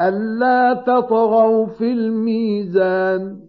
أَلَّا تَطْغَوْا فِي الْمِيزَانِ.